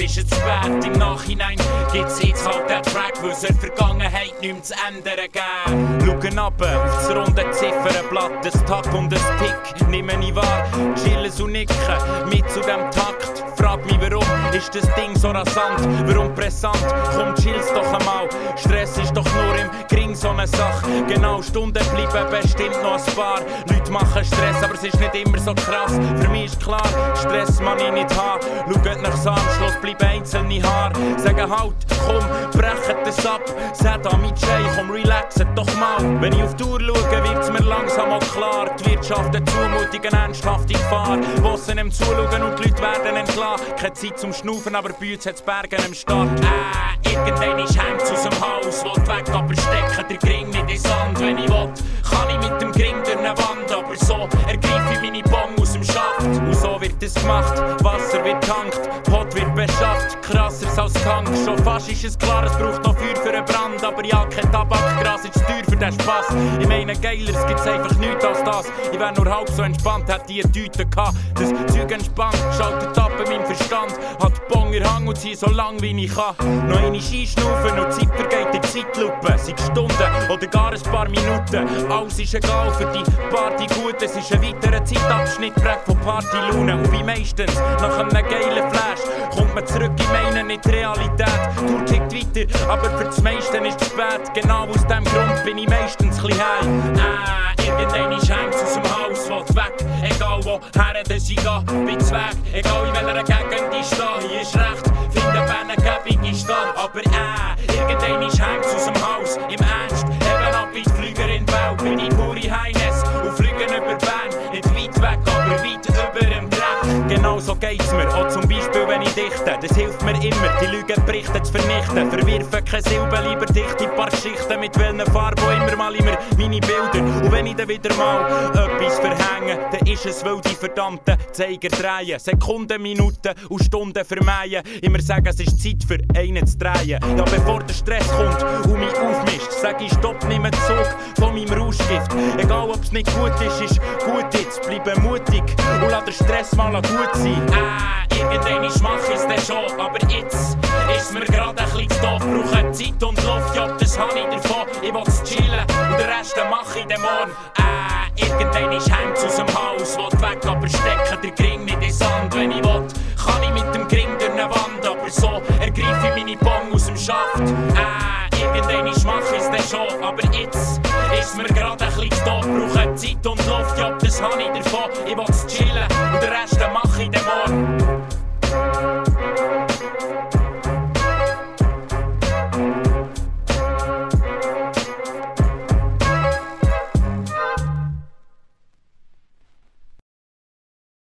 ist es spät. Im Nachhinein gibt's jetzt halt den Track, weil es der Vergangenheit nichts zu ändern geben. Schauen ab auf das runde Ziffernblatt, das Tag und das Tick, nehmen ich wahr. Chillen und nicken, mit zu dem Takt. Frag mich warum, ist das Ding so rasant? Warum pressant? Komm, chill's doch einmal. Stress ist doch nur im Gring so eine Sache. Genau, Stunden bleiben bestimmt noch ein paar. Leute machen Stress, aber es ist nicht immer so krass. Für mich ist klar, Stress man ich nicht haben. Schaut nach am Schluss bleiben einzelne Haare. Sagen halt, komm, brechet das ab. Sagt an mit Jay, komm, relaxet doch mal. Wenn ich auf die Uhr schaue, wird's mir langsam mal klar. Die Wirtschaft eine eine ernsthafte Gefahr. Bossen im Zuschauen und die Leute werden entlassen. Keine Zeit zum Schnaufen, aber Bütz hat's Bergen im Start. Äh, irgendwann ist hängt's aus dem Haus. Wollt weg, aber stecken der Gring nicht in Sand. Wenn ich will, kann ich mit dem Gring durch eine Wand. Aber so ergreife ich meine Bong aus dem Schaft. Und so wird es gemacht. Wasser wird tankt, Pot wird beschafft. Krasser als Tank. Schon fast ist es klar, es braucht noch Feuer für einen Brand. Aber ja, kein Tabakgras ist zu teuer für den Spass. Ich meine, geiler, es gibt's einfach nichts als das. Ich wär nur halb so entspannt, hätte ich eine Tüte gehabt. Das Zeug entspannt, schaltet ab in meinem Verstand. Hat die Bonger Hang und zieh so lang wie ich kann. Noch eine einschnaufen und Zeit vergeht in Zeitlupe. Sei Stunden oder gar ein paar Minuten. Alles ist egal für die Party gut. Es ist ein weiterer Zeitabschnitt, prägt von Partylaune. Und wie meistens, nach einem geilen Flash, kommt man zurück in meine nicht Realität. Tour tickt weiter, aber für das meiste ist es spät. Genau aus dem Grund bin ich meistens ein bisschen heim. Äh, irgendwann ist hängt's aus dem Haus, will weg. Egal woher das ich gehe, bin's weg. Egal in welcher Gegend ich stehe, hier ist recht. Finde eine Gebung ist da, aber äh, irgendwann ist hängt's aus dem Haus. Im Ernst, eben ab wie die Flüger in die Welt. Bin ich pure Heines und fliegen über Bern. Genau so geht's mir, auch zum Beispiel wenn ich dichte. Das hilft mir immer, die Lügen berichten zu vernichten. Verwirfe keine Silben, lieber dichte ein paar Geschichten. Mit welchen Farben immer mal immer meine Bilder. Und wenn ich dann wieder mal etwas verhänge, dann ist es, weil die verdammten Zeiger drehen. Sekunden, Minuten und Stunden vermeiden. Immer sagen, es ist Zeit für einen zu drehen. Ja, bevor der Stress kommt und mich aufmischt, sag ich Stopp, nimm einen Zug von meinem Rauschgift. Egal ob es nicht gut ist, ist gut jetzt. Bleibe mutig und lass den Stress mal gut sein. Äh, irgendwann ist mach ich's dann schon, aber jetzt ist mir gerade ein bisschen zu doof. Brauche Zeit und Luft, ja, das hab ich davon. Ich will's chillen und den Rest mach ich dann morgen. Äh, irgendwann ist hängt's aus dem Haus, will weg, aber stecken der Gring nicht in Sand. Wenn ich will, kann ich mit dem Gring durch eine Wand, aber so ergreife ich meine Bong aus dem Schaft. Äh, irgendwann ist mach ich's dann schon, aber jetzt ist mir gerade ein bisschen zu doof. Brauche Zeit und Luft, ja, das hab ich davon. Ich will